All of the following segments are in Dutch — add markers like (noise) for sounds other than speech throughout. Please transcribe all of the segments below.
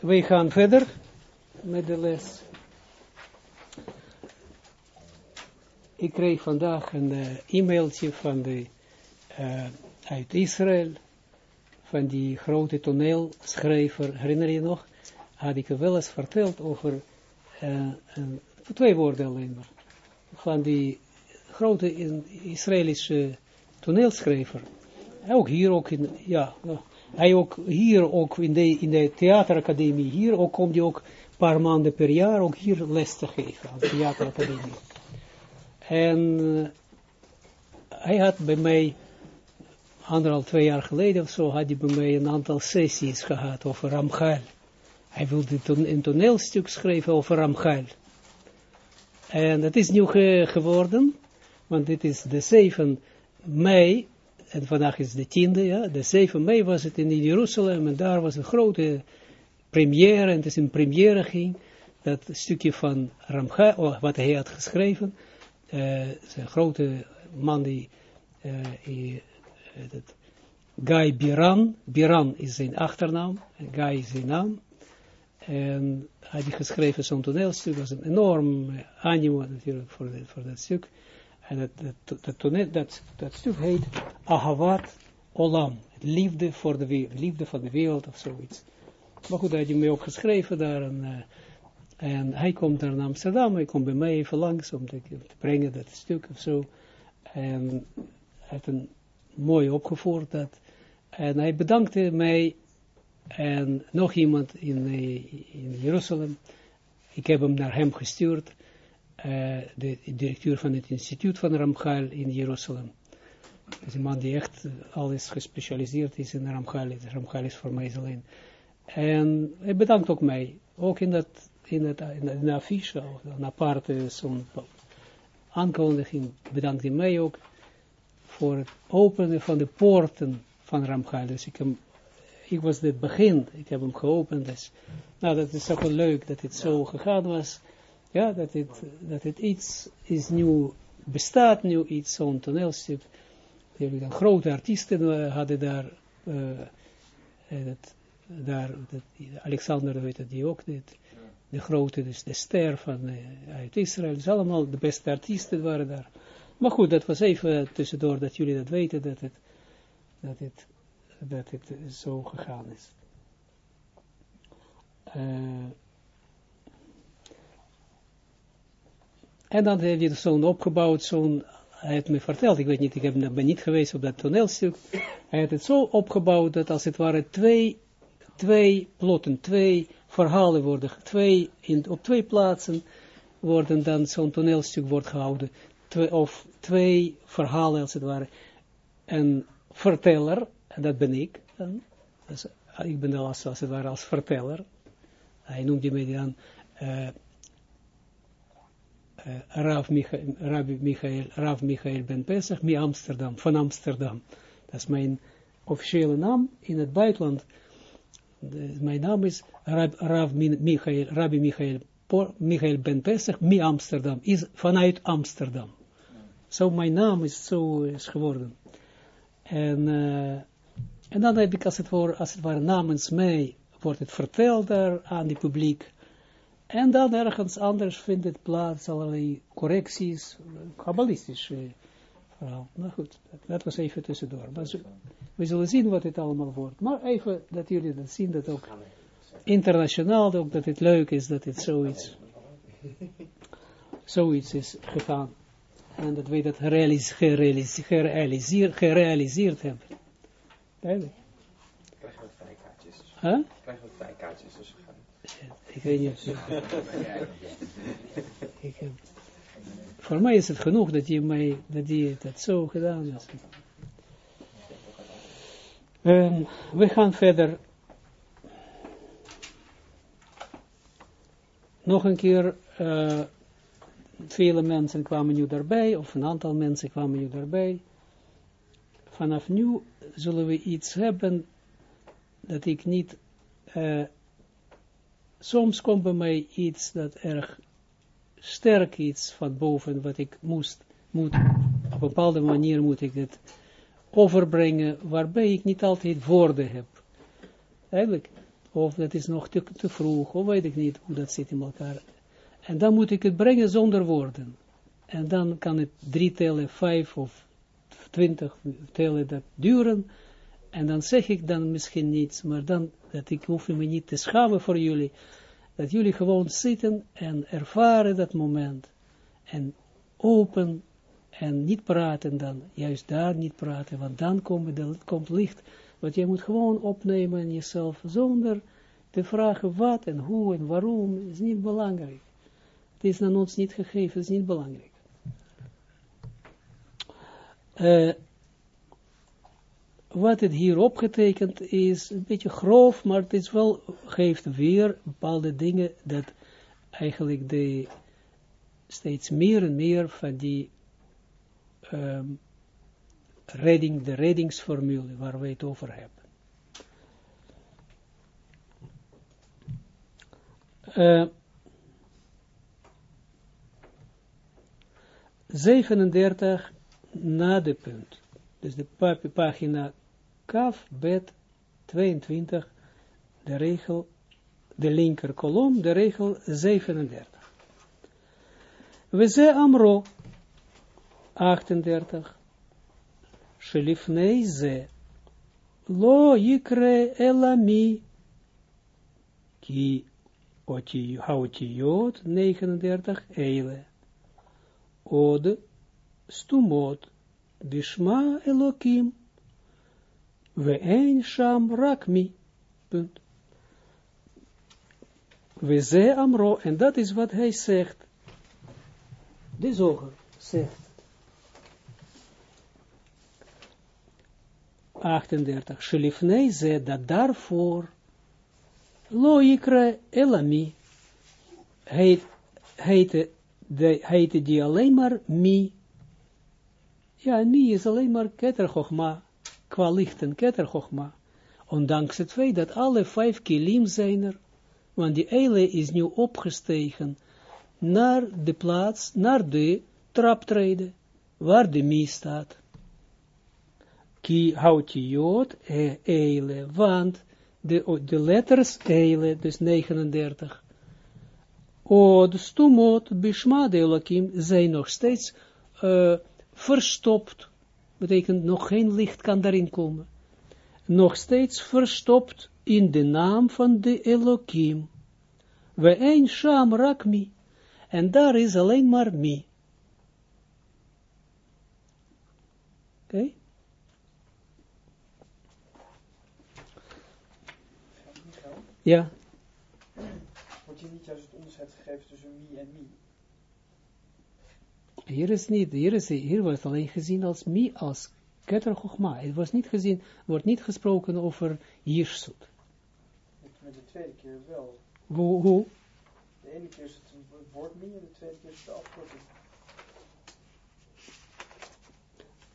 wij gaan verder met de les. Ik kreeg vandaag een uh, e-mailtje van de, uh, uit Israël, van die grote toneelschrijver, herinner je nog? Had ik wel eens verteld over, uh, twee woorden alleen maar, van die grote Israëlische toneelschrijver. Ook hier, ook in, ja, hij ook hier, ook in de, in de theateracademie, hier ook komt hij ook een paar maanden per jaar ook hier les te geven, aan de theateracademie. En uh, hij had bij mij, anderhalf, twee jaar geleden of zo, had hij bij mij een aantal sessies gehad over Ramchal. Hij wilde toen een toneelstuk schrijven over Ramchal. En dat is ge geworden, want dit is de 7 mei en vandaag is de tiende, ja, de 7 mei was het in Jeruzalem, en daar was een grote première, en het is een première ging, dat stukje van Ramcha, oh, wat hij had geschreven, uh, grote man die, uh, dat, Guy Biran, Biran is zijn achternaam, Guy is zijn naam, en hij had geschreven zo'n toneelstuk, was een enorm animo natuurlijk voor, voor dat stuk, en dat, dat, dat, dat, stuk heet Ahavat Olam. Liefde voor de wereld, liefde van de wereld of zoiets. Maar goed, hij had mij ook geschreven daar. En, uh, en hij komt naar Amsterdam, hij komt bij mij even langs om te, te brengen dat stuk of zo. En hij heeft een mooi opgevoerd dat. En hij bedankte mij en nog iemand in, in Jeruzalem. Ik heb hem naar hem gestuurd de directeur van het instituut van Ramchal in Jeruzalem. Dat is een man die echt alles gespecialiseerd is in Ramchal. Ramchal is voor mij alleen. En hij bedankt ook mij, ook in dat, in het, in de affiche, een aparte zo'n aankondiging, bedankt hij mij ook voor het openen van de poorten van Ramchal. Dus ik, hem, ik was het begin, ik heb hem geopend. Dus, nou, dat is ook wel leuk dat het zo gegaan was. Ja, dat het, dat het iets is nieuw, bestaat nu iets, zo'n toneelstuk. Dan grote artiesten uh, hadden daar, uh, dat, daar dat, Alexander weet het, die ook, dit, de grote, dus de ster van, uh, uit Israël, dus allemaal de beste artiesten waren daar. Maar goed, dat was even tussendoor dat jullie dat weten, dat het, dat het, dat het zo gegaan is. En dan heeft hij zo'n opgebouwd, zo'n, hij heeft me verteld, ik weet niet, ik heb, ben niet geweest op dat toneelstuk, hij heeft het zo opgebouwd dat als het ware twee, twee plotten, twee verhalen worden, twee, in, op twee plaatsen worden dan zo'n toneelstuk wordt gehouden, twee, of twee verhalen als het ware, een verteller, en dat ben ik, dus, ik ben dan als, als het ware als verteller, hij noemde me dan, uh, uh, Rav, Michael, Rabbi Michael, Rav Michael Ben Pesach, mi Amsterdam, van Amsterdam. Dat is mijn officiële naam in het buitenland. Mijn naam is Rab, Rav Michael, Rabbi Michael, Michael Ben Pesach, mi Amsterdam, is vanuit Amsterdam. Zo so mijn naam is zo is geworden. En, uh, en dan heb ik als het, ware, als het ware namens mij, wordt het verteld daar aan die publiek, en dan ergens anders vindt het plaats allerlei correcties, kabbalistisch verhaal. Nou goed, dat, was even tussendoor. Maar we zullen zien wat het allemaal wordt. Maar even dat jullie dat zien, dat ook internationaal, ook dat het leuk is dat het zoiets, zoiets is gegaan. En dat wij dat gerealiseerd, gerealiseerd, gerealiseerd hebben. Duidelijk. Krijgen we vrijkaartjes. Huh? Krijgen we vrijkaartjes. Dus ik weet niet. ik heb, voor mij is het genoeg dat je mij, dat je dat zo gedaan. Um, we gaan verder. Nog een keer, uh, vele mensen kwamen nu daarbij, of een aantal mensen kwamen nu daarbij. Vanaf nu zullen we iets hebben dat ik niet uh, soms komt bij mij iets dat erg sterk iets van boven, wat ik moest, moet, op een bepaalde manier moet ik het overbrengen, waarbij ik niet altijd woorden heb. Eigenlijk, of dat is nog te, te vroeg, of weet ik niet hoe dat zit in elkaar. En dan moet ik het brengen zonder woorden. En dan kan het drie tellen, vijf of twintig tellen dat duren. En dan zeg ik dan misschien niets, maar dan, dat ik hoef me niet te schamen voor jullie. Dat jullie gewoon zitten en ervaren dat moment. En open en niet praten dan, juist daar niet praten, want dan komt, komt licht. Want je moet gewoon opnemen in jezelf, zonder te vragen wat en hoe en waarom, is niet belangrijk. Het is aan ons niet gegeven, is niet belangrijk. Uh, wat het hier opgetekend is, een beetje grof, maar het is wel, geeft weer bepaalde dingen dat eigenlijk de steeds meer en meer van die um, redding, de reddingsformule waar we het over hebben. Uh, 37 na de punt. Dus de pagina kaf, bet 22, de regel, de linker kolom, de regel 37. We ze amro 38. Shelifnei ze lo yikre elami ki haotiyot 39 eile. Od stumot bishma elokim we een sham rakmi. Punt. We ze amro, en dat is wat hij zegt. De zoger zegt. 38. Shelifnei ze dat daarvoor loikre elami heet, heette, de, die alleen maar mi. Ja, mi is alleen maar ketterchogma qua lichten ketterchogma. Ondanks het feit dat alle vijf kilim zijn er, want die eile is nu opgestegen naar de plaats, naar de traptreden, waar de mi staat. Ki hautiot e eile, want de, de letters eile, dus 39, od stumot bishma de Elohim zijn nog steeds uh, verstopt betekent nog geen licht kan daarin komen. Nog steeds verstopt in de naam van de Elohim. We een sham rakmi. En daar is alleen maar mi. Oké? Okay? Ja. Wordt hier niet juist het onderscheid gegeven tussen mi en mi? Hier is niet, hier, is, hier wordt alleen gezien als mi, als keter chogma. Het was niet gezien, wordt niet gesproken over jirsut. De tweede keer wel. Hoe, hoe? De ene keer is het woord mi en de tweede keer is het de afkorting.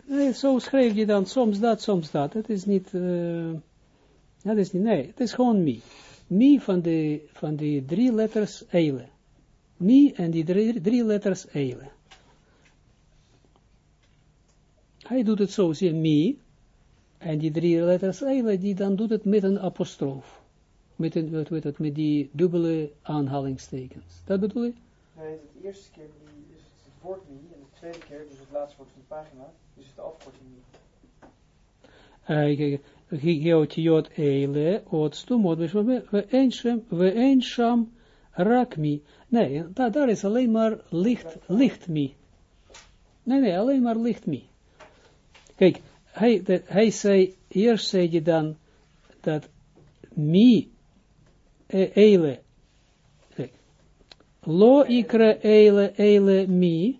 Nee, zo schrijf je dan soms dat, soms dat. Het is niet, uh, dat is niet, nee, het is gewoon mi. Mi van de, van de drie letters eile. Mi en die drie, drie letters eile. Hij doet het zo, zie mi, en die drie letters eigenlijk, die dan doet het met een apostroof. Met, een, wat met die dubbele aanhalingstekens. Dat bedoel je? Nee, het eerste keer is het woord mi, en de tweede keer, dus het laatste woord van de pagina, is het de afkorting mi. Geotiot eile, ot stumot, we een sham rakmi. Nee, daar is alleen maar licht, licht mi. Nee, nee, alleen maar licht mi. Kijk, hij, de, hij zei, eerst zei je dan, dat mi, e, eile, lo ikre eile, eile mi,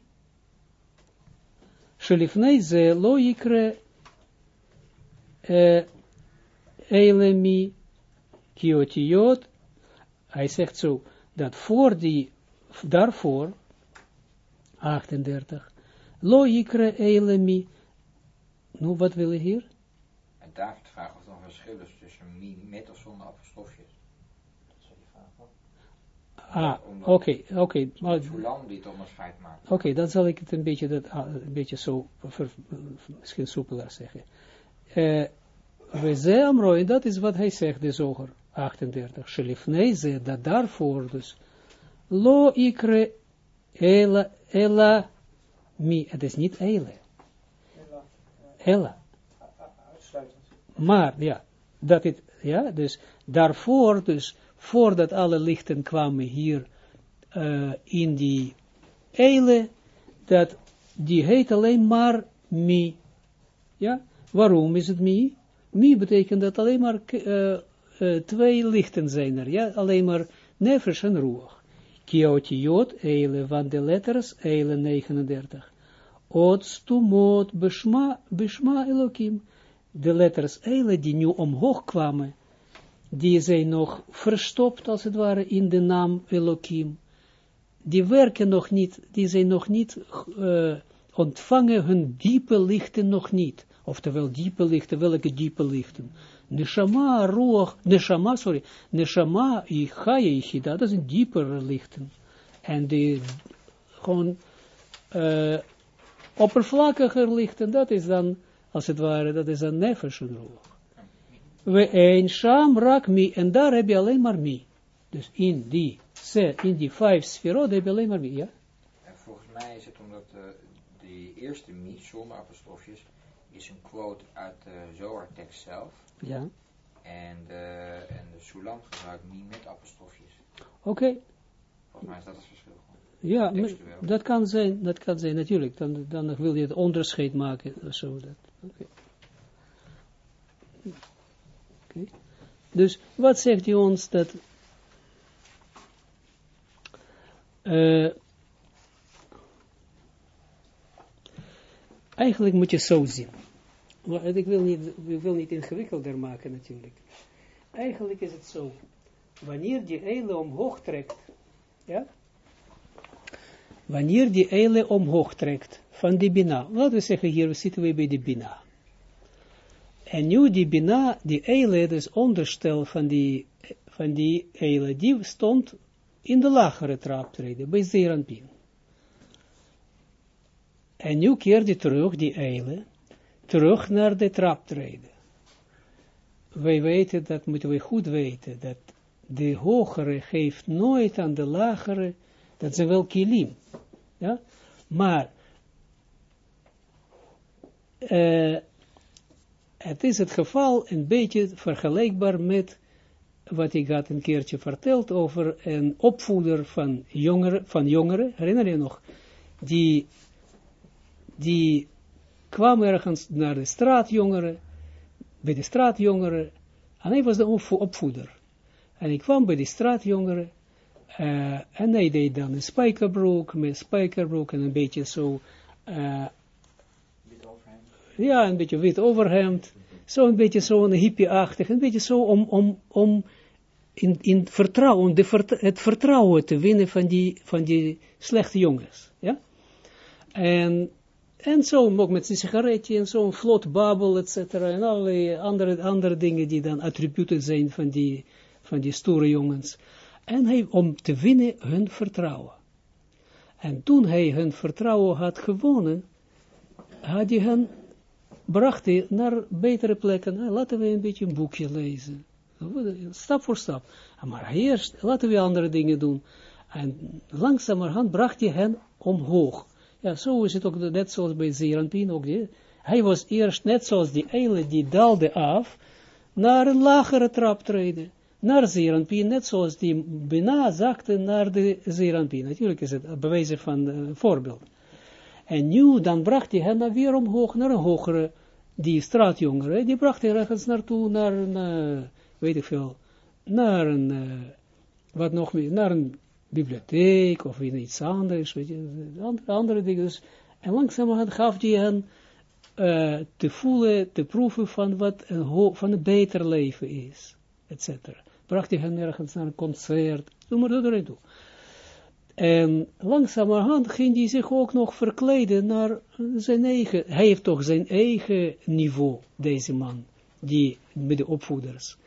shelifnei ze lo ikre e, eile mi, kiotiot, hij zegt zo, dat voor die, daarvoor, 38, lo ikre eile mi, nu, wat wil je hier? En David vraagt of er een verschil is tussen mi met of zonder apostrofjes. Dat is die vraag. Ah, oké, oké. Hoe lang die het onderscheid maakt. Oké, dan zal ik het een beetje, dat, een beetje zo, ver, misschien soepeler zeggen. Uh, we zijn amro, en dat is wat hij zegt, de zoger. 38, Shelifnei ze, dat daarvoor dus, lo ikre ela, ela, mi, het is niet ele. Ela, Ja. U- u- Uitsluitend. maar, ja, dat het, ja, dus daarvoor, dus, voordat alle lichten kwamen hier, eh, in die eile, dat, die heet alleen maar mi, ja, waarom is het mi? Mi betekent dat alleen maar eh, eh, twee lichten zijn er, ja, alleen maar nefesh en ruach. Kiotiot, eile, van de letters, eile 39. Ot beshma, beshma elokim. De letters eile die nu omhoog kwamen, die zijn nog verstopt, als het ware, in de naam Elohim. Die werken nog niet, die zijn nog niet, eh, ontvangen hun diepe lichten nog niet. Oftewel diepe lichten, welke diepe lichten? Neshama, Ruach, Neshama, sorry, Neshama, Chaya, Yichida, dat zijn diepere lichten. En die gewoon uh, oppervlakkiger lichten, dat is dan, als het ware, dat is dan nefesh en Ruach. We een sham rak mi, en daar heb je alleen maar mi. Dus in die, se, in die vijf sferot heb je alleen maar mi, ja? En volgens mij is het omdat uh, die eerste mi, zonder apostrofjes, is een quote uit de Zohar-tekst zelf. Ja. En de, en de Sulam gebruikt mi met apostrofjes. Oké. Okay. Volgens mij is dat het verschil. Ja, dat kan zijn, dat kan zijn, natuurlijk. Dan, dan wil je het onderscheid maken, zo. Dat. Oké. Okay. Okay. Dus, wat zegt hij ons dat... Uh, eigenlijk moet je zo zien. Maar ik wil niet, ik wil niet ingewikkelder maken natuurlijk. Eigenlijk is het zo. Wanneer die eile omhoog trekt, ja, wanneer die eile omhoog trekt van die bina, laten we zeggen hier zitten we bij die bina. En nu die bina, die eile, dus onderstel van die, van die eile, die stond in de lagere traptreden, bij Zeranpin. En nu keert die terug, die eile, terug naar de traptreden. Wij weten, dat moeten we goed weten, dat de hogere geeft nooit aan de lagere, dat ze wel kilim. Ja? Maar, uh, het is het geval een beetje vergelijkbaar met wat ik had een keertje verteld over een opvoeder van jongeren, van jongeren herinner je nog, die, die kwam ergens naar de straatjongeren, bij de straatjongeren, en hij was de opvoeder. En ik kwam bij de straatjongeren, uh, en hij deed dan een spijkerbroek, met spijkerbroek en een beetje zo, uh, wit overhemd. Ja, een beetje wit overhemd, zo een beetje zo een hippie-achtig, een beetje zo om, om, om in, in vertrouwen, de vert, het vertrouwen te winnen van die, van die slechte jongens, ja. En, en zo ook met zijn sigaretje en zo'n vlot babbel, et cetera, en allerlei andere, andere dingen die dan attributen zijn van die, van die stoere jongens. En hij, om te winnen hun vertrouwen. En toen hij hun vertrouwen had gewonnen, had hij hen, bracht hij naar betere plekken. Nou, laten we een beetje een boekje lezen. Stap voor stap. Maar eerst, laten we andere dingen doen. En langzamerhand bracht hij hen omhoog. Ja, zo is het ook net zoals bij Zeranpien ook. Hij was eerst net zoals die eile, die daalde af, naar een lagere trap treden. Naar Zeranpien, net zoals die Bina zakte naar de Zeranpien. Natuurlijk is het bewijzen van een uh, voorbeeld. En nu, dan bracht hij hen weer omhoog naar een hogere, die straatjongeren, die bracht hij ergens naartoe, naar een, uh, weet ik veel, naar een, uh, wat nog meer, naar een bibliotheek, of iets anders, weet andere, andere dingen. Dus, en langzamerhand gaf hij hen uh, te voelen, te proeven van wat een, van een beter leven is, etc. Bracht hij hen ergens naar een concert, doe maar dat erin toe. En langzamerhand ging hij zich ook nog verkleden naar zijn eigen, hij heeft toch zijn eigen niveau, deze man, die, met de opvoeders.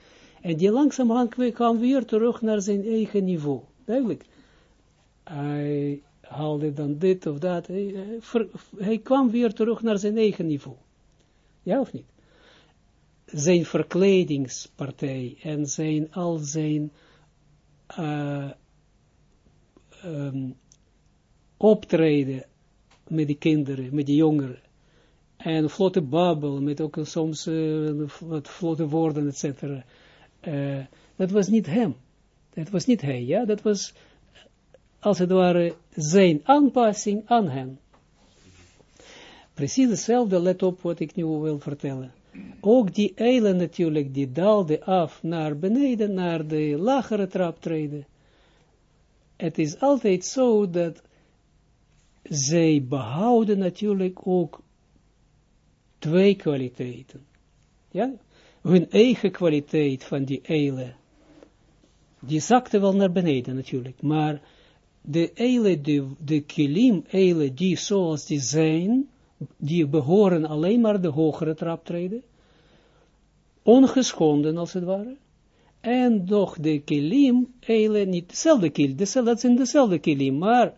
En die langzamerhand kwam weer terug naar zijn eigen niveau, duidelijk. Hij haalde dan dit of dat, hij, hij kwam weer terug naar zijn eigen niveau. Ja of niet? Zijn verkledingspartij en zijn, al zijn uh, um, optreden met die kinderen, met die jongeren, en vlotte babbel, met ook soms uh, wat vlotte woorden, et cetera. Uh, dat was niet hem. Dat was niet hij, ja. Dat was, als het ware, zijn aanpassing aan hem. Precies hetzelfde, let op wat ik nu wil vertellen. Ook die eilen natuurlijk, die daalde af naar beneden, naar de lagere traptreden. Het is altijd zo dat zij behouden natuurlijk ook twee kwaliteiten. Ja? Hun eigen kwaliteit van die eilen, die zakte wel naar beneden natuurlijk, maar de eilen, de, de kilim eilen, die zoals die zijn, die behoren alleen maar de hogere traptreden, ongeschonden als het ware, en nog de kilim, eilen, niet dezelfde kilim, dezelfde, dat zijn dezelfde kilim, maar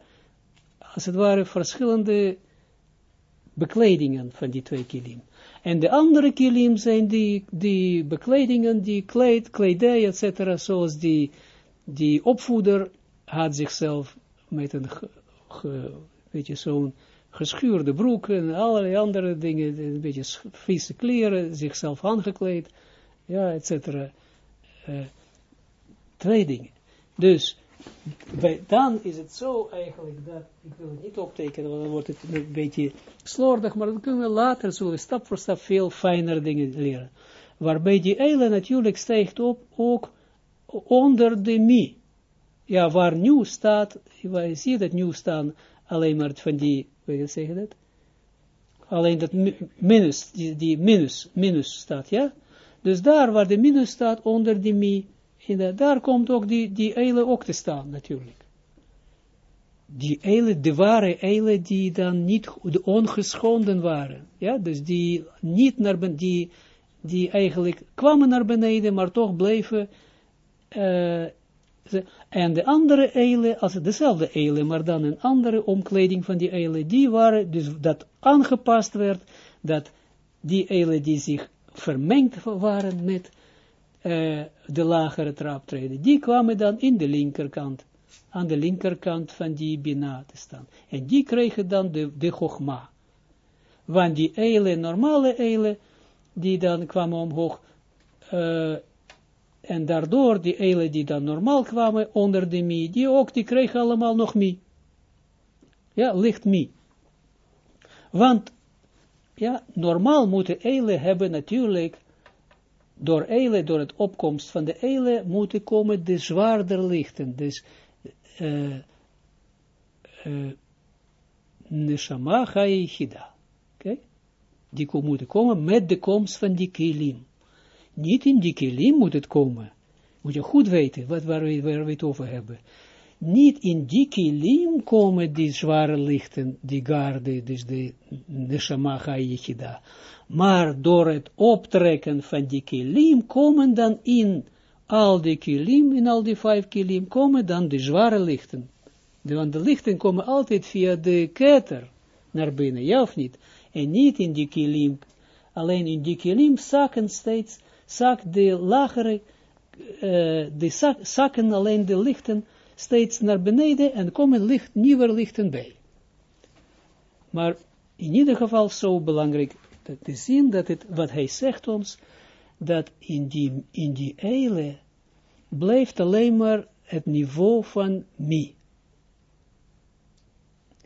als het ware verschillende bekledingen van die twee kilim. En de andere kilim zijn die, die bekledingen, die kleed, kledij, etc. Zoals die, die opvoeder had zichzelf met een, ge, weet je, zo'n geschuurde broek en allerlei andere dingen, een beetje vieze kleren, zichzelf aangekleed, ja, et cetera. Uh, twee dingen. Dus, bij, dan is het zo eigenlijk dat, ik wil het niet optekenen, want dan wordt het een beetje slordig, maar dan kunnen we later, zullen stap voor stap veel fijner dingen leren. Waarbij die eile natuurlijk stijgt op, ook onder de mi. Ja, waar nieuw staat, waar je ziet dat nieuw staan, alleen maar van die, hoe je zeggen dat? Alleen dat minus, die, die minus, minus staat, ja? Dus daar waar de minus staat, onder die mi, de, daar komt ook die, die eile ook te staan, natuurlijk. Die eile, de ware eile, die dan niet de ongeschonden waren. Ja, dus die niet naar beneden, die, die eigenlijk kwamen naar beneden, maar toch bleven, uh, en de andere eile, als dezelfde eile, maar dan een andere omkleding van die eile, die waren, dus dat aangepast werd, dat die eile die zich vermengd waren met uh, de lagere traptreden, die kwamen dan in de linkerkant, aan de linkerkant van die bina te staan. En die kregen dan de, de chogma. Want die eile, normale eile, die dan kwamen omhoog, uh, en daardoor die eile die dan normaal kwamen onder de mi, die ook, die kregen allemaal nog mi. Ja, licht mi. Want, ja, normaal moeten eile hebben natuurlijk door eile, door het opkomst van de eile, moeten komen de zwaarder lichten. Dus, uh, uh, neshama ha'yichida. Oké? Die moeten komen met de komst van die kilim. Niet in die kilim moet het komen. Moet je goed weten wat, waar, we, waar het over hebben. Niet in die kilim komen die zware lichten, die garde, dus de neshama ha'yichida maar door het optrekken van die kilim komen dan in al die kilim, in al die vijf kilim, komen dan de zware lichten. Want de lichten komen altijd via de keter naar binnen, ja of niet? En niet in die kilim, alleen in die kilim zakken steeds, zak de lagere, uh, de zak, zakken alleen de lichten steeds naar beneden en komen licht, nieuwe lichten bij. Maar in ieder geval zo belangrijk te zien dat het, wat hij zegt ons, dat in die, in die eile blijft alleen maar het niveau van mi.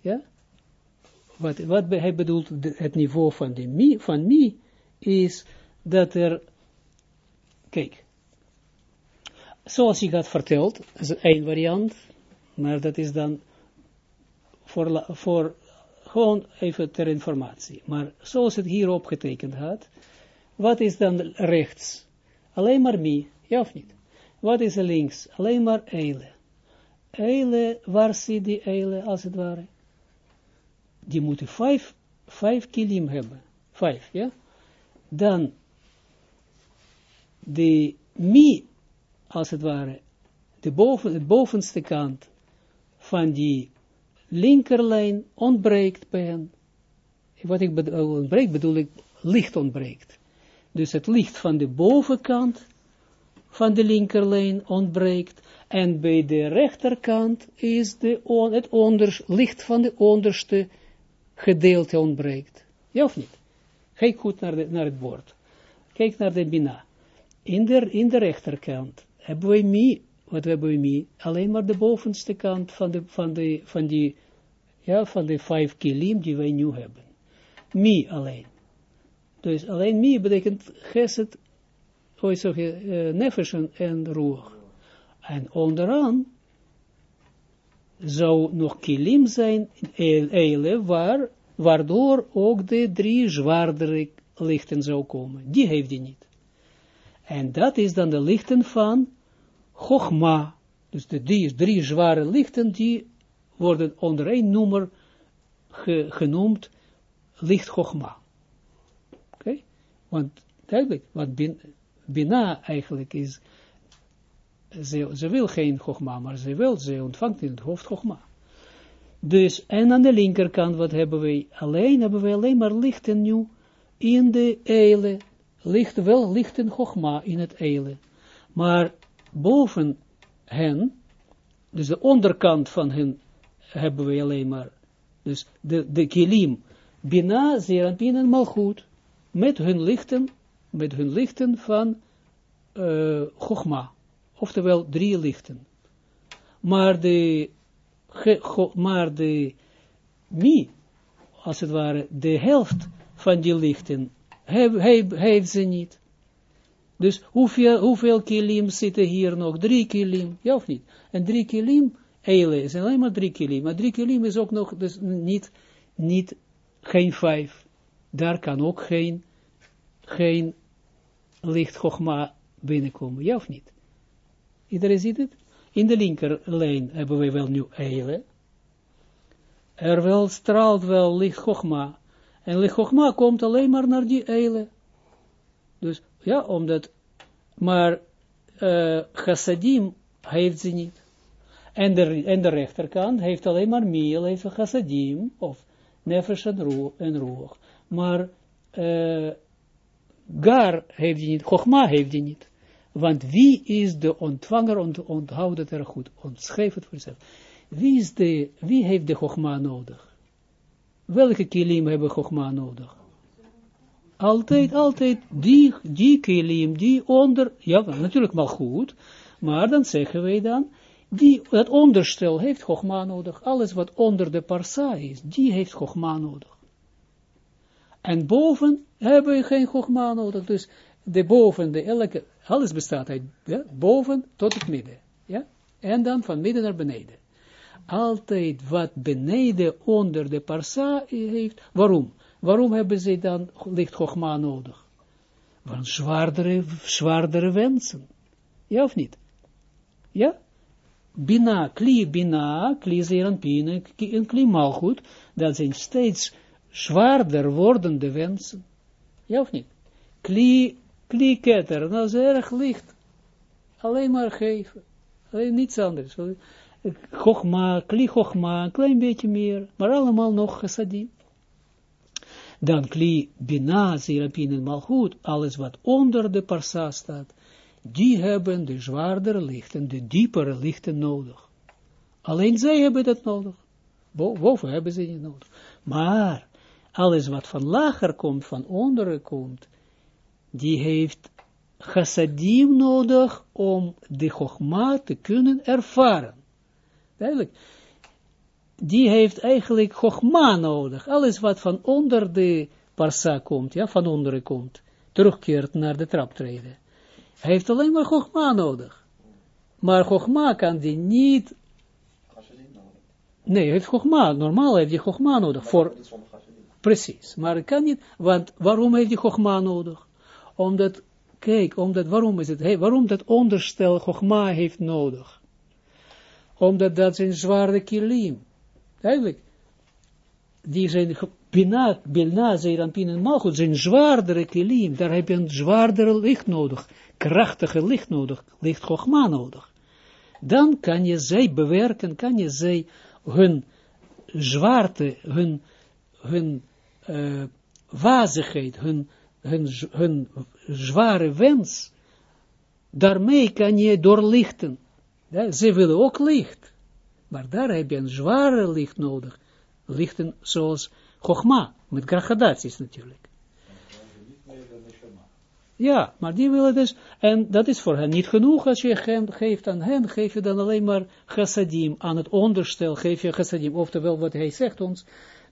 Ja? Wat, wat hij bedoelt, het niveau van, de mi, van mi, is dat er, kijk, zoals ik had verteld, is één variant, maar dat is dan voor, voor gewoon even ter informatie. Maar zoals het hier opgetekend had, wat is dan rechts? Alleen maar mi, ja of niet? Wat is er links? Alleen maar eile. Eile, waar zit die eile als het ware? Die moeten vijf kilim hebben. Vijf, ja? Dan de mi, als het ware, de boven, de bovenste kant van die linkerlijn ontbreekt bij hen. Wat ik bedoel, ontbreekt, bedoel ik, licht ontbreekt. dus het licht van de bovenkant van de linkerlijn ontbreekt, en bij de rechterkant is de het onder, licht van de onderste gedeelte ontbreekt. Ja of niet? Kijk goed naar, naar het bord. Kijk naar de bina. In de, in rechterkant hebben we mi, wat hebben we mi? Alleen maar de bovenste kant van, de, van, de, van die, ja, van vijf kilim die wij nu hebben. Mi alleen. Dus alleen mi betekent geset, hoe zeg nefesh en roer. En onderaan zou nog kilim zijn, eile, waar, waardoor ook de drie zwaardere lichten zou komen. Die heeft hij niet. En dat is dan de lichten van Chogma. Dus de die, drie zware lichten, die worden onder één noemer genoemd licht Chogma. Oké? Want duidelijk, wat bin, Bina eigenlijk is, ze, wil geen Chogma, maar ze wil, ze ontvangt in het hoofd Chogma. Dus, en aan de linkerkant, wat hebben wij? Alleen hebben wij alleen maar lichten nu in de eile. Licht, wel lichten Chogma in het eile. Maar boven hen, dus de onderkant van hen, hebben we alleen maar, dus de, de kilim, Bina, Zerampin en Malchut, met hun lichten, met hun lichten van uh, Chogma, oftewel drie lichten. Maar de, maar de, mi, als het ware, de helft van die lichten, heeft ze niet. Dus hoeveel, hoeveel kilim zitten hier nog? Drie kilim, ja of niet? En drie kilim, eile, zijn alleen maar drie kilim. Maar drie kilim is ook nog dus niet, niet geen vijf. Daar kan ook geen, geen licht Chogma binnenkomen, ja of niet? Iedereen ziet het? In de linkerlijn hebben we wel nu eile. Er wel straalt wel licht Chogma. En licht Chogma komt alleen maar naar die eile. Dus ja, omdat, maar uh, chassadim heeft ze niet. En de, en de rechterkant heeft alleen maar miel, heeft chassadim, of nefesh en roog. Maar uh, gar heeft hij niet, chogma heeft hij niet. Want wie is de ontvanger, ont, onthoud het er goed, ontschrijf het voor jezelf. Wie, is de, wie heeft de chogma nodig? Welke kilim hebben chogma nodig? Altijd, altijd die, die kilim, die onder, ja, natuurlijk maar goed, maar dan zeggen wij dan, die, dat onderstel heeft Chogma nodig. Alles wat onder de parsa is, die heeft Chogma nodig. En boven hebben we geen Chogma nodig. Dus de boven, de elke, alles bestaat uit boven tot het midden. Ja? En dan van midden naar beneden. Altijd wat beneden onder de parsa heeft. Waarom? Waarom hebben ze dan licht Chogma nodig? Want zwaardere, zwaardere wensen. Ja of niet? Ja? Bina, kli bina, kli zeranpin en kli malchut, dat zijn steeds zwaarder wordende wensen. Ja of niet? Kli, kli ketter, nou is erg licht. Alleen maar geven. Alleen niets anders. Chogma, kli chogma, een klein beetje meer, maar allemaal nog gesadim dan kli bina, zerapin en malchut, alles wat onder de parsa staat, die hebben de zwaardere lichten, de diepere lichten nodig. Alleen zij hebben dat nodig. Boven hebben ze niet nodig. Maar, alles wat van lager komt, van onderen komt, die heeft chassadim nodig om de chogma te kunnen ervaren. Duidelijk die heeft eigenlijk Chogma nodig. Alles wat van onder de parsa komt, ja, van onderen komt, terugkeert naar de traptreden. Hij heeft alleen maar Chogma nodig. Maar Chogma kan die niet... Nee, hij heeft Chogma. Normaal heeft hij Chogma nodig. Voor... Precies. Maar het kan niet, want waarom heeft hij Chogma nodig? Omdat, kijk, omdat, waarom is het, hey, waarom dat onderstel Chogma heeft nodig? Omdat dat zijn zware kilim. Duidelijk. Die zijn bina, bilna, en malchut, zijn zwaardere kilim. Daar heb je een zwaardere licht nodig. Krachtige licht nodig. Licht chogma nodig. Dan kan je zij bewerken, kan je zij hun zwaarte, hun, hun uh, wazigheid, hun hun, hun zware wens, daarmee kan je doorlichten. Ze willen ook licht. Maar daar heb je een zware licht nodig. Lichten zoals Chogma, met gradaties natuurlijk. Ja, maar die willen dus, en dat is voor hen niet genoeg als je hem geeft aan hen, geef je dan alleen maar chassadim, aan het onderstel geef je chassadim, oftewel wat hij zegt ons,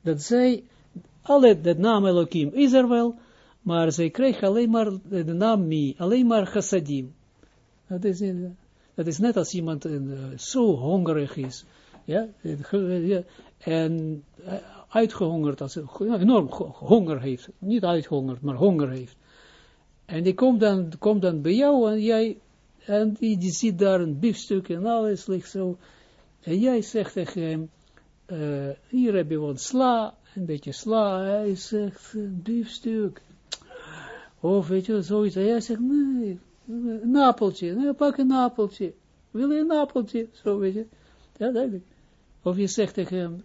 dat zij, alle, de naam Elohim is er wel, maar zij krijgen alleen maar de naam Mi, alleen maar chassadim. Dat is, dat is net als iemand uh, zo hongerig is, ja, en uh, uitgehongerd, als, enorm honger heeft, niet uitgehongerd, maar honger heeft. En die komt dan, komt dan bij jou en jij, en die, die ziet daar een biefstuk en alles ligt zo. En jij zegt tegen hem, uh, hier heb je wat sla, een beetje sla. Hij zegt, een biefstuk. Of weet je, zoiets. En jij zegt, nee, een appeltje. Pak een appeltje. Wil je een appeltje? Zo weet je. Ja, duidelijk. Of je zegt tegen hem,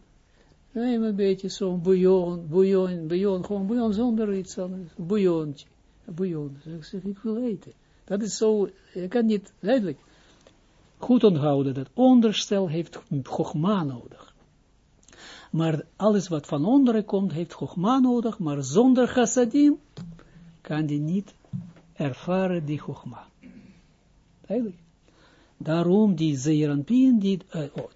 neem een beetje zo'n bouillon, bouillon, bouillon, gewoon bouillon zonder iets anders. Bouillonetje bouillon. Dus ik zeg, ik wil eten. Dat is zo, je kan niet, duidelijk, goed onthouden, dat onderstel heeft gogma nodig. Maar alles wat van onderen komt, heeft gogma nodig, maar zonder chassadim kan die niet ervaren die gogma. Duidelijk. Daarom die zeeranpien, die, uh, oh,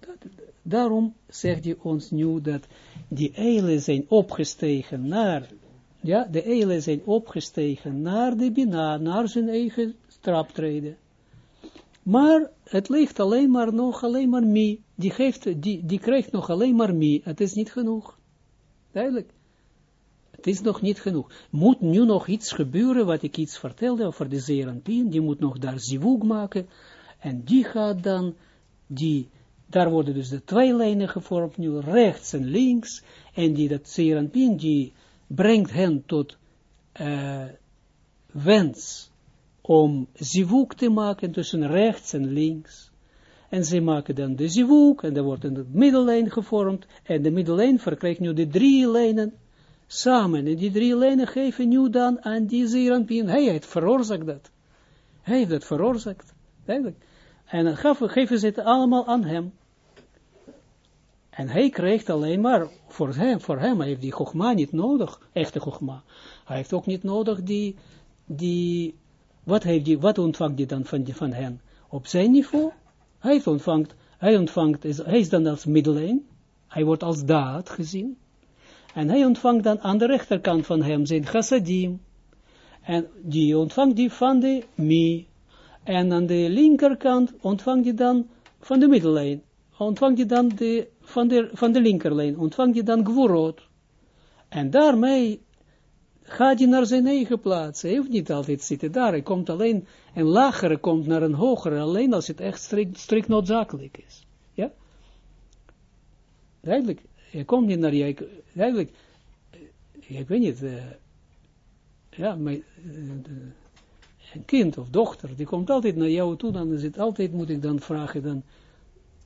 daarom zegt hij ons nu dat die eilen zijn opgestegen naar ja, de eilen zijn opgestegen naar de Bina, naar zijn eigen traptreden. Maar het ligt alleen maar nog, alleen maar mi. Die, geeft, die, die krijgt nog alleen maar mi. Het is niet genoeg. Duidelijk. Het is nog niet genoeg. Moet nu nog iets gebeuren, wat ik iets vertelde over de Zeranpien. Die moet nog daar zivug maken. En die gaat dan, die, daar worden dus de twee lijnen gevormd, nu rechts en links. En die, dat Zeranpien, die brengt hen tot uh, wens om zivuk te maken tussen rechts en links. En ze maken dan de zivuk, en er wordt een middellijn gevormd, en de middellijn verkrijgt nu de drie lijnen samen. En die drie lijnen geven nu dan aan die zeeranpien. Hij heeft veroorzaakt dat. Hij heeft dat veroorzaakt. En dan geven ze het allemaal aan hem. En hij krijgt alleen maar, voor hem, voor hem heeft die Chogma niet nodig, echte Chogma. Hij heeft ook niet nodig die, die wat, heeft die, wat ontvangt hij dan van, van hen? Op zijn niveau, hij ontvangt, hij ontvangt, is, hij is dan als middellijn, hij wordt als daad gezien, en hij ontvangt dan aan de rechterkant van hem zijn chassadim, en die ontvangt die van de mi, en aan de linkerkant ontvangt hij dan van de middellijn, ontvangt hij dan de van de, van de linkerlijn, ontvangt hij dan gvorot. En daarmee gaat hij naar zijn eigen plaats. Hij hoeft niet altijd zitten daar. Hij komt alleen, een lagere komt naar een hogere, alleen als het echt strikt, strikt noodzakelijk is. Ja? Eigenlijk, je komt niet naar je, eigenlijk, ik weet niet, uh, ja, uh, een kind of dochter, die komt altijd naar jou toe, dan is het altijd, moet ik dan vragen, dan,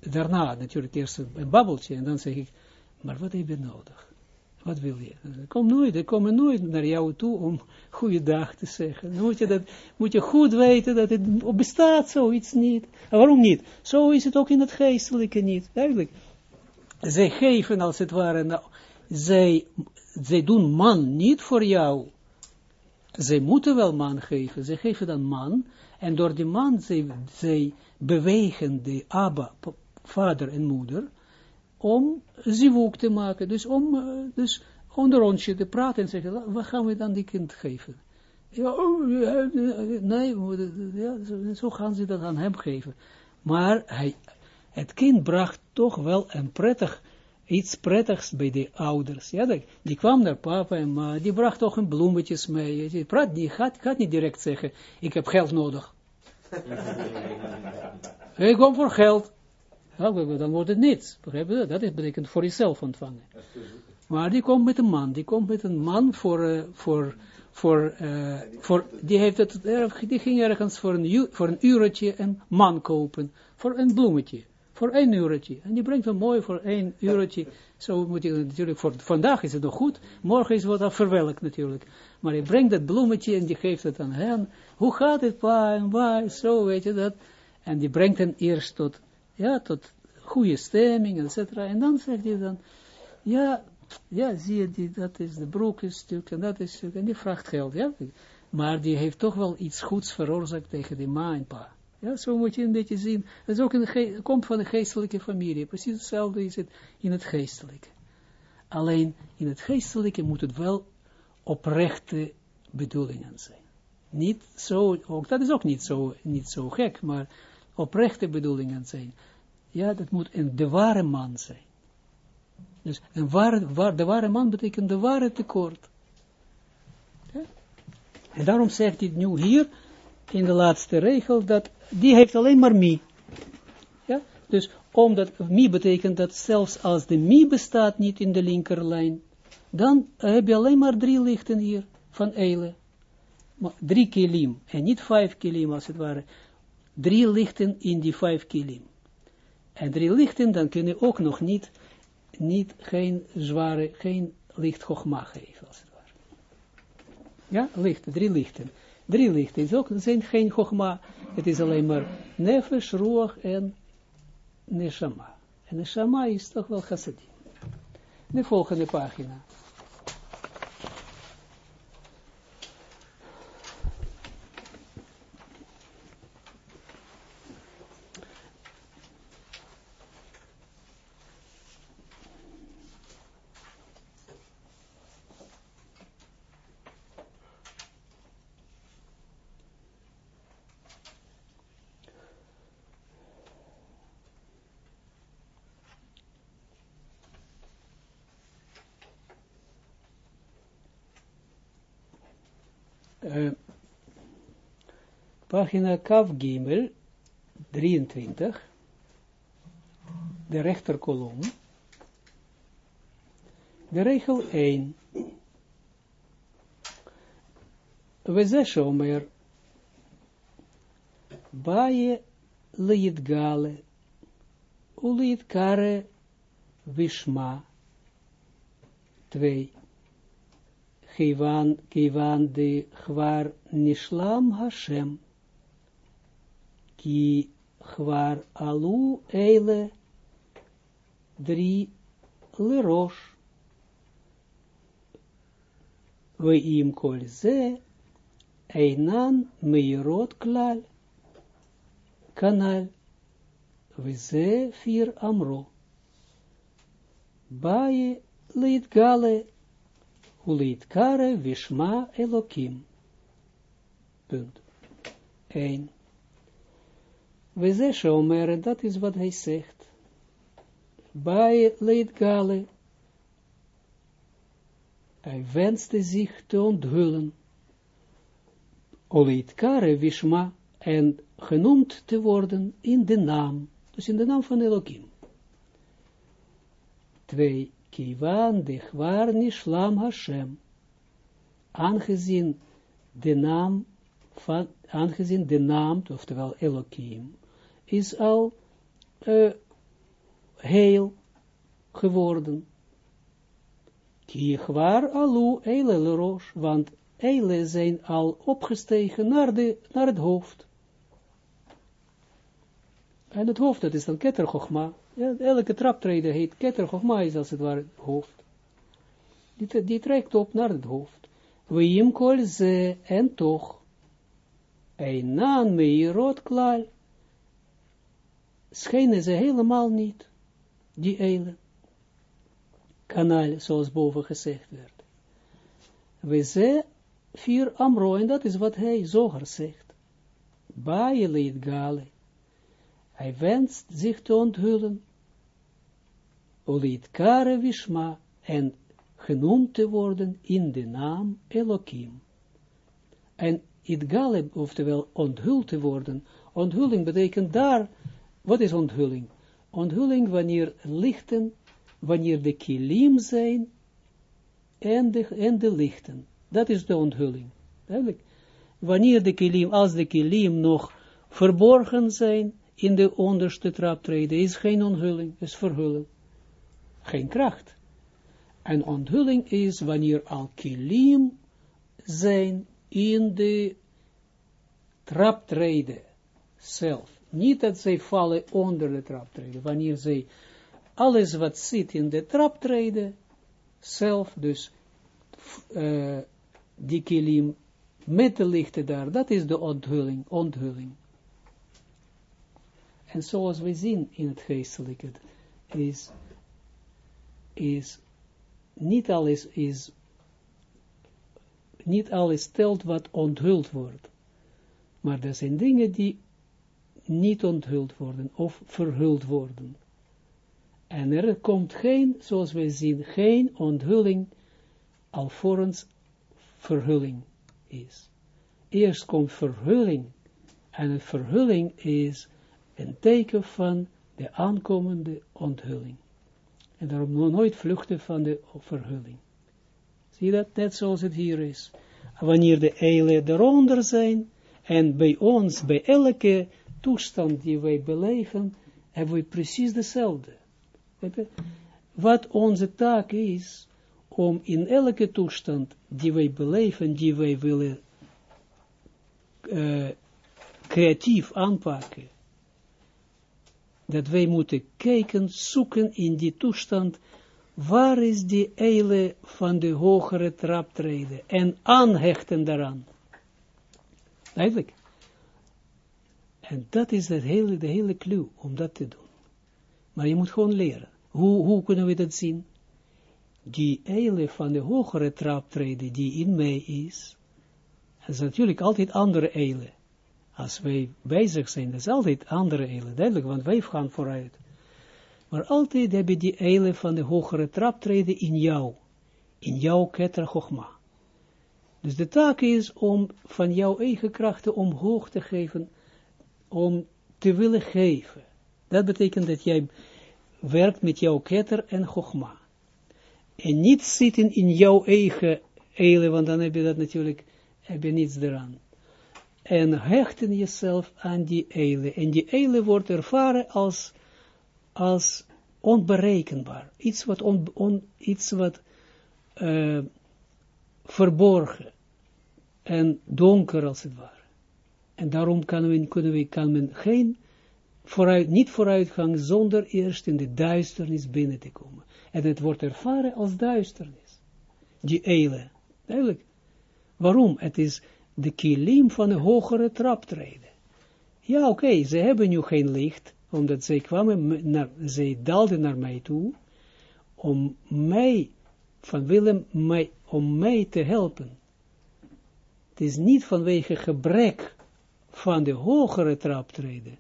daarna natuurlijk eerst een babbeltje en dan zeg ik, maar wat heb je nodig? Wat wil je? Kom nooit, ik kom nooit naar jou toe om goeiedag te zeggen. Dan moet je, dat, moet je goed weten dat het bestaat zoiets niet. Waarom niet? Zo is het ook in het geestelijke niet. Duidelijk. Zij geven als het ware, nou, zij, zij doen man niet voor jou. Zij moeten wel man geven. Zij geven dan man. En door die man, zij, zij bewegen de Abba, vader en moeder, om zivuk te maken. Dus om, uh, dus onder onsje te praten en zeggen, wat gaan we dan die kind geven? Ja, oh, nee, ja, zo gaan ze dat aan hem geven. Maar hij, het kind bracht toch wel een prettig, iets prettigs bij de ouders. Ja, die kwam naar papa en ma, die bracht toch een bloemetjes mee. Die, praat, die gaat, gaat niet direct zeggen, ik heb geld nodig. (laughs) ik kom voor geld. Dan wordt het niets. Begrijp je dat? Dat betekent voor jezelf ontvangen. Maar die komt met een man. Die komt met een man voor, uh, voor, voor, uh, voor die, heeft het, die ging ergens voor een, voor een uurtje een man kopen. Voor een bloemetje. Voor één uurtje. En die brengt hem mooi voor één uurtje. Zo moet je natuurlijk, voor vandaag is het nog goed, morgen is het wat verwelkt natuurlijk. Maar hij brengt dat bloemetje en die geeft het aan hen. Hoe gaat het, pa en waar, zo weet je dat. En die brengt hem eerst tot, ja, tot goede stemming, et cetera. En dan zegt hij dan, ja, ja, zie je, die, dat is de broek is stuk en dat is stuk. En die vraagt geld, ja. Maar die heeft toch wel iets goeds veroorzaakt tegen die ma en pa. Ja, zo moet je een beetje zien. Het is ook een komt van de geestelijke familie. Precies hetzelfde is het in het geestelijke. Alleen in het geestelijke moet het wel oprechte bedoelingen zijn. Niet zo, ook, dat is ook niet zo, niet zo gek, maar oprechte bedoelingen zijn. Ja, dat moet een de ware man zijn. Dus een ware, waar, de ware man betekent de ware tekort. En daarom zegt hij nu hier, in de laatste regel, dat die heeft alleen maar mi. Ja? Dus omdat mi betekent dat zelfs als de mi bestaat niet in de linkerlijn, dan heb je alleen maar drie lichten hier van Eile. Drie kilim, en niet vijf kilim als het ware. Drie lichten in die vijf kilim. En drie lichten, dan kunnen ook nog niet, niet geen zware, geen licht geven, als het ware. Ja, lichten, drie lichten. Drie lichten is ook, zijn geen gogma, het is alleen maar nefesh, roog en neshama. En neshama is toch wel chassadim. De volgende pagina. Pagina Kav Gimel, 23, de rechterkolom, de regel 1. We ze shomer, baie liit gale, uliit kare vishma, 2. Kivan, kivan de chwar nishlam Hashem, ki chwar alu eile drie lerosh. We im kol ze einan meirot klal kanal we ze vier amro. Baie leit gale uleit kare vishma elokim. Punt. 1. We zeggen dat is wat hij zegt. Bij leed gale. Hij wenste zich te onthullen. Oleid kare vishma. En genoemd te worden in de naam. Dus in de naam van Elohim. Twee. Kivan de chwar nishlam Hashem. Aangezien de naam van, aangezien de naam, oftewel Elohim, is al uh, heel geworden. Kiechwaar alu eile roos, want eile zijn al opgestegen naar, de, naar het hoofd. En het hoofd, dat is dan kettergochma. Ja, elke traptreden heet kettergochma, is als het ware het hoofd. Die, die trekt op naar het hoofd. We kol ze, en toch, een naan meirot klaar, schijnen ze helemaal niet, die eilen. Kanaal, zoals boven gezegd werd. We ze vier amro, en dat is wat hij zoger zegt. Baie leed gale. Hij wenst zich te onthullen. Olit kare vishma, en genoemd te worden in de naam Elohim. En it gale, oftewel onthuld te worden, onthulling betekent daar wat is onthulling? Onthulling wanneer lichten, wanneer de kilim zijn en de, en de lichten. Dat is de onthulling. Duidelijk. Wanneer de kilim, als de kilim nog verborgen zijn in de onderste traptreden is geen onthulling, is verhulling. Geen kracht. En onthulling is wanneer al kilim zijn in de traptreden zelf. Niet dat zij vallen onder de traptreden, wanneer zij alles wat zit in de traptreden zelf, dus uh, die kilim met de lichten daar, dat is de onthulling, onthulling. En zoals we zien in het geestelijke, is, is niet alles is, niet alles telt wat onthuld wordt. Maar er zijn dingen die niet onthuld worden of verhuld worden. En er komt geen, zoals we zien, geen onthulling alvorens verhulling is. Eerst komt verhulling en een verhulling is een teken van de aankomende onthulling. En daarom nooit vluchten van de verhulling. Zie je dat? Net zoals het hier is. Wanneer de eilen eronder zijn, en bij ons, bij elke toestand die wij beleven, hebben we precies dezelfde. Wat onze taak is, om in elke toestand die wij beleven, die wij willen uh, creatief aanpakken, dat wij moeten kijken, zoeken in die toestand, waar is die eile van de hogere traptreden en aanhechten daaraan. Eigenlijk. En dat is het hele, de hele clue om dat te doen. Maar je moet gewoon leren. Hoe, hoe kunnen we dat zien? Die eile van de hogere traptreden die in mij is, dat is natuurlijk altijd andere eile. Als wij bezig zijn, dat is altijd andere eile, duidelijk, want wij gaan vooruit. Maar altijd heb je die eile van de hogere traptreden in jou, in jouw ketra. Dus de taak is om van jouw eigen krachten omhoog te geven, om te willen geven. Dat betekent dat jij werkt met jouw ketter en chogma. En niet zitten in jouw eigen eile, want dan heb je dat natuurlijk, heb je niets eraan. En hechten jezelf aan die eile. En die eile wordt ervaren als, als onberekenbaar. Iets wat, on, iets wat uh, verborgen en donker als het ware. En daarom kan, we, kunnen we, kan men geen vooruit, niet vooruitgang zonder eerst in de duisternis binnen te komen. En het wordt ervaren als duisternis. Die eile. Duidelijk. Waarom? Het is de kilim van de hogere traptreden. Ja, oké, ze hebben nu geen licht, omdat zij kwamen, naar, zij dalden naar mij toe, om mij, van Willem, mij, om mij te helpen. Het is niet vanwege gebrek van de hogere traptreden,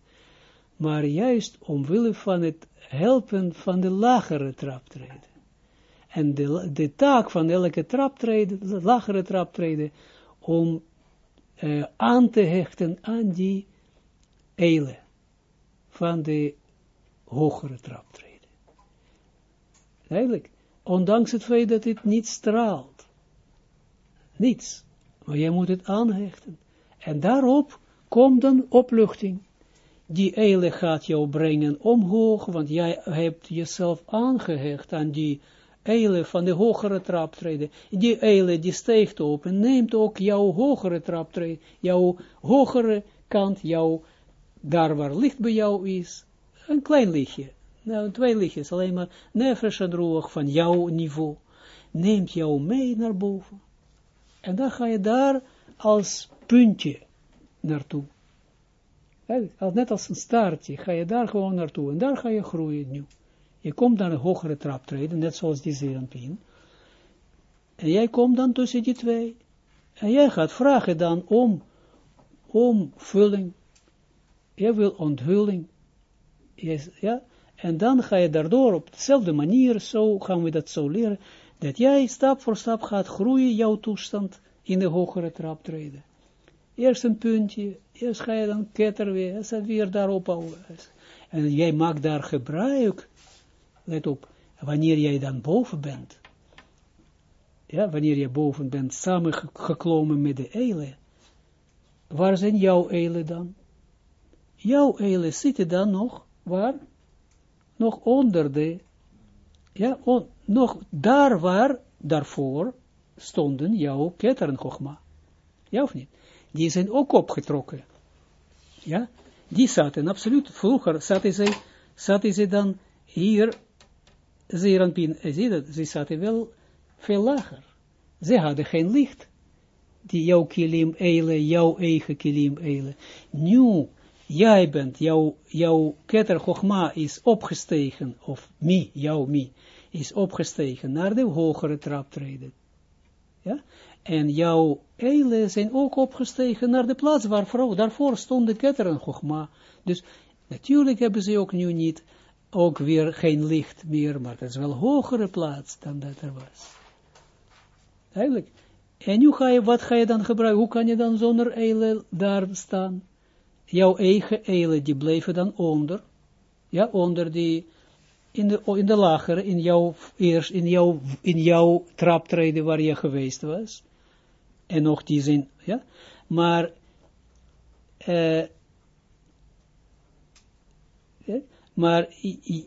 maar juist omwille van het helpen van de lagere traptreden. En de, taak van elke traptreden, de lagere traptreden, om uh, aan te hechten aan die eile van de hogere traptreden. Eigenlijk, ondanks het feit dat het niet straalt. Niets. Maar jij moet het aanhechten. En daarop komt dan opluchting. Die eile gaat jou brengen omhoog, want jij hebt jezelf aangehecht aan die eile van de hogere traptreden. Die eile die steekt op en neemt ook jouw hogere traptreden, jouw hogere kant, jouw, daar waar licht bij jou is, een klein lichtje. Nou, twee lichtjes, alleen maar nefesh en roog van jouw niveau. Neemt jou mee naar boven. En dan ga je daar als puntje naartoe. Net als een staartje ga je daar gewoon naartoe. En daar ga je groeien nu. Je komt naar een hogere traptreden, net zoals die zeeranpien. En jij komt dan tussen die twee. En jij gaat vragen dan om, om vulling. Jij wil onthulling. Ja? En dan ga je daardoor op dezelfde manier, zo gaan we dat zo leren, dat jij stap voor stap gaat groeien, jouw toestand in de hogere traptreden. Eerst een puntje, eerst ga je dan ketter weer, en weer daarop. En jij maakt daar gebruik let op, wanneer jij dan boven bent, ja, wanneer je boven bent, samengeklommen met de eilen, waar zijn jouw eilen dan? jouw eilen zitten dan nog, waar? Nog onder de, ja, nog daar waar, daarvoor, stonden jouw ketteren. Ja of niet? Die zijn ook opgetrokken. Ja? Die zaten absoluut, vroeger zaten ze, zaten ze dan hier, Zeranpin, zie dat, ze zaten wel veel lager. Ze hadden geen licht. Die jouw kilim eile, jouw eigen kilim eile. Nu, jij bent, jouw, jouw ketter Chogma is opgestegen, of mi, jouw mi, is opgestegen naar de hogere traptreden. Ja? En jouw eilen zijn ook opgestegen naar de plaats waar daarvoor stond de ketter en Chogma. Dus natuurlijk hebben ze ook nu niet, ook weer geen licht meer, maar het is wel een hogere plaats dan dat er was. Eigenlijk. En nu ga je, wat ga je dan gebruiken? Hoe kan je dan zonder eilen daar staan? Jouw eigen eilen, die bleven dan onder. Ja, onder die, in de, in de lagere, in jouw, eerst, in jouw, in jouw traptreden waar je geweest was. En nog die zin, ja. Maar, ja, maar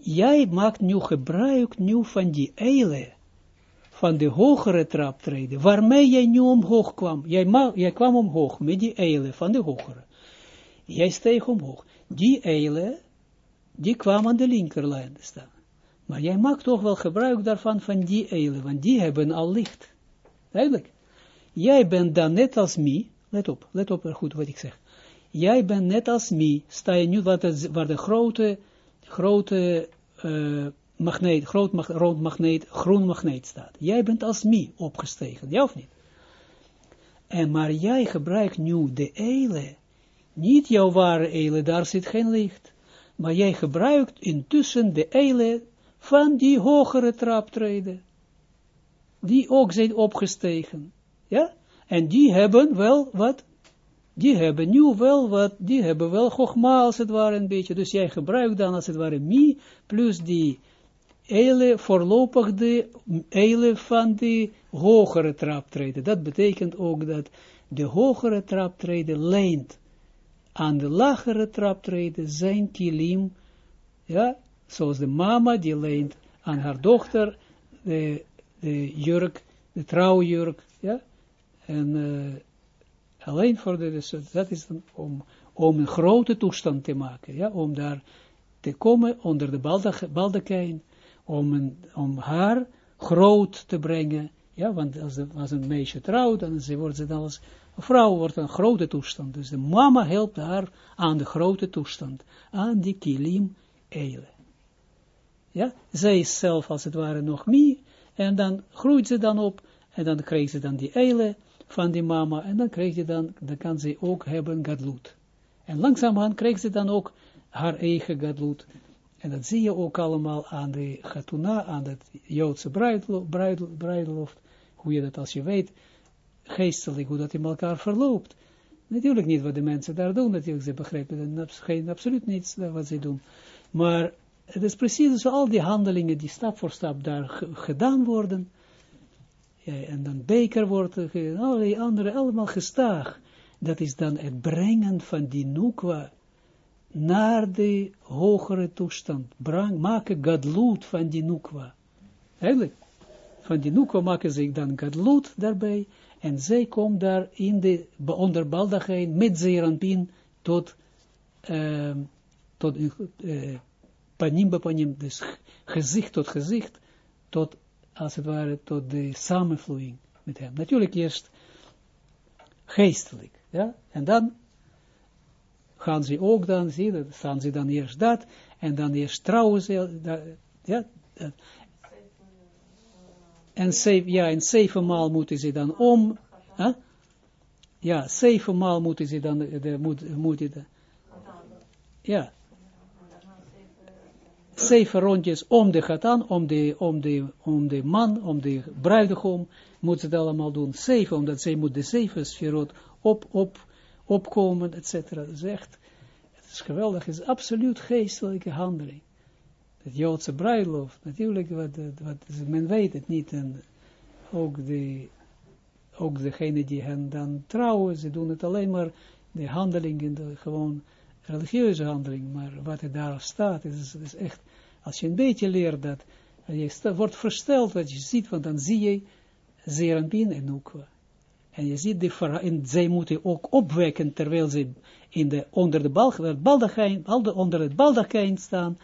jij maakt nu gebruik nu van die eilen van de hogere traptreden, waarmee jij nu omhoog kwam. Jij, kwam omhoog met die eilen van de hogere. Jij steeg omhoog. Die eilen, die kwam aan de linkerlijn staan. Maar jij maakt toch wel gebruik daarvan, van die eilen, want die hebben al licht. Eigenlijk. Jij bent dan net als mij, let op, let op goed wat ik zeg. Jij bent net als mij, sta je nu waar de, de grote, grote uh, magneet, groot mag, rood magneet, groen magneet staat. Jij bent als mij opgestegen, ja of niet? En maar jij gebruikt nu de eile, niet jouw ware eile, daar zit geen licht. Maar jij gebruikt intussen de eile van die hogere traptreden, die ook zijn opgestegen. Ja? En die hebben wel wat? Die hebben nu wel wat, die hebben wel gogma als het ware een beetje. Dus jij gebruikt dan als het ware mi plus die eile, voorlopig de eile van die hogere traptreden. Dat betekent ook dat de hogere traptreden leent aan de lagere traptreden zijn kilim, ja, zoals de mama die leent aan haar dochter de, de jurk, de trouwjurk, ja, en uh, alleen voor de, dus dat is dan om, om een grote toestand te maken, ja, om daar te komen onder de baldakijn, om, om haar groot te brengen, ja, want als, een meisje trouwt, dan ze, wordt ze dan als een vrouw wordt een grote toestand. Dus de mama helpt haar aan de grote toestand, aan die kilim eile. Ja, zij is zelf als het ware nog meer, en dan groeit ze dan op, en dan krijgt ze dan die eile van die mama, en dan krijgt ze dan, dan kan ze ook hebben gadlut. En langzamerhand krijgt ze dan ook haar eigen gadlut. En dat zie je ook allemaal aan de Gatuna, aan het Joodse bruiloft, hoe je dat als je weet, geestelijk, hoe dat in elkaar verloopt. Natuurlijk niet wat de mensen daar doen, natuurlijk, ze begrijpen geen, absoluut niets wat ze doen. Maar het is precies zo al die handelingen die stap voor stap daar gedaan worden, ja, en dan beker wordt, allerlei andere, allemaal gestaag. Dat is dan het brengen van die nukwa naar de hogere toestand. Brang, maken gadloed van die nukwa. Eigenlijk, van die nukwa maken ze dan gadloed daarbij, en zij komt daar in de, onder baldagijn, met zeeranpin, tot, uh, tot uh, panim panim, dus gezicht tot gezicht, tot, als het ware, tot de samenvloeiing met hem. Natuurlijk eerst geestelijk, ja, en dan gaan ze ook dan, zie dan staan ze dan eerst dat, en dan eerst trouwen ze, ja, en zeven, ja, en zevenmaal moeten ze dan om, huh? ja, zevenmaal moeten ze dan, de, moet, moet de, ja, zeven rondjes om de gatan, om de, om de, om de man, om de bruidegom, moeten ze dat allemaal doen, zeven, omdat zij moet de zeven sferot op, op, opkomen, et cetera. Dat is echt, het is geweldig, het is absoluut geestelijke handeling. Het Joodse bruiloft, natuurlijk, wat, wat, men weet het niet, en ook, de, ook degene die hen dan trouwen, ze doen het alleen maar, de handelingen, de, gewoon religieuze handeling, maar wat er daar staat, is, is echt, als je een beetje leert dat, je wordt versteld wat je ziet, want dan zie je Zeranpin en Nukwa. En je ziet, die en zij moeten ook opwekken, terwijl ze in de, onder de baldachijn, onder het baldachijn staan,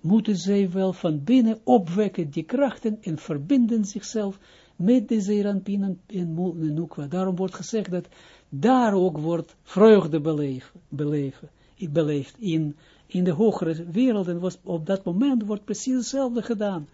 moeten zij wel van binnen opwekken die krachten en verbinden zichzelf met de Zeranpin en, en Nukwa. Daarom wordt gezegd dat daar ook wordt vreugde beleven, beleven, beleefd in, in de hogere wereld. En was, op dat moment wordt precies hetzelfde gedaan.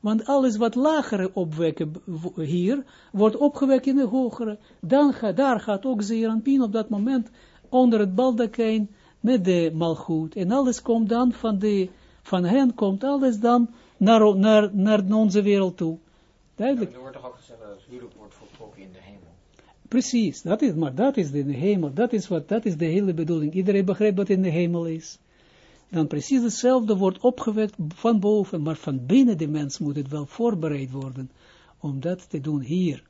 Want alles wat lagere opwekken hier, wordt opgewekt in de hogere. Dan gaat, daar gaat ook Zeranpin op dat moment onder het baldakijn met de malgoed. En alles komt dan van, de, van hen, komt alles dan naar, naar, naar onze wereld toe. Duidelijk. er wordt toch ook gezegd dat het huwelijk wordt voltrokken in de hemel. Precies, dat is, maar dat is de hemel, dat is, wat, dat is de hele bedoeling. Iedereen begrijpt wat in de hemel is. Dan precies hetzelfde wordt opgewekt van boven, maar van binnen de mens moet het wel voorbereid worden om dat te doen hier.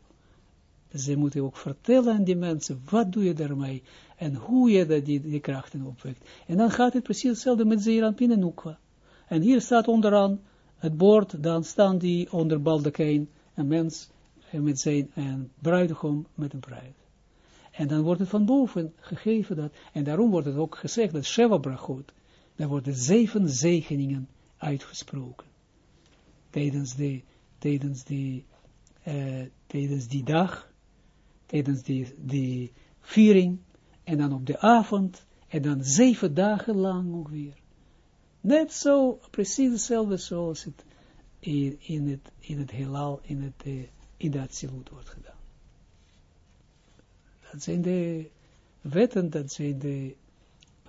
Dus ze moeten ook vertellen aan die mensen, wat doe je daarmee en hoe je dat die, krachten opwekt. En dan gaat het precies hetzelfde met Zeeran Pinenukwa. En hier staat onderaan het bord, dan staan die onder baldekijn, een mens met zijn een bruidegom met een bruid. En dan wordt het van boven gegeven dat, en daarom wordt het ook gezegd dat Sheva Brachot, daar worden zeven zegeningen uitgesproken. Tijdens, de, tijdens, de, uh, tijdens die dag, tijdens die, die viering, en dan op de avond, en dan zeven dagen lang ook weer. Net zo, precies hetzelfde zoals het in, in het, in het heelal, in het, uh, in wordt gedaan. Dat zijn de wetten, dat zijn de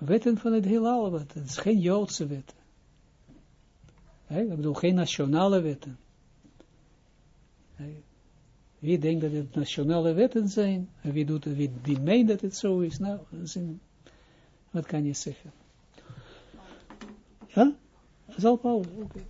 wetten van het heelal, het is geen Joodse wetten. He, ik bedoel, geen nationale wetten. wie denkt dat het nationale wetten zijn, en wie, doet, wie die meent dat het zo is, nou, wat kan je zeggen? Ja? Zal Paul, oké. Okay.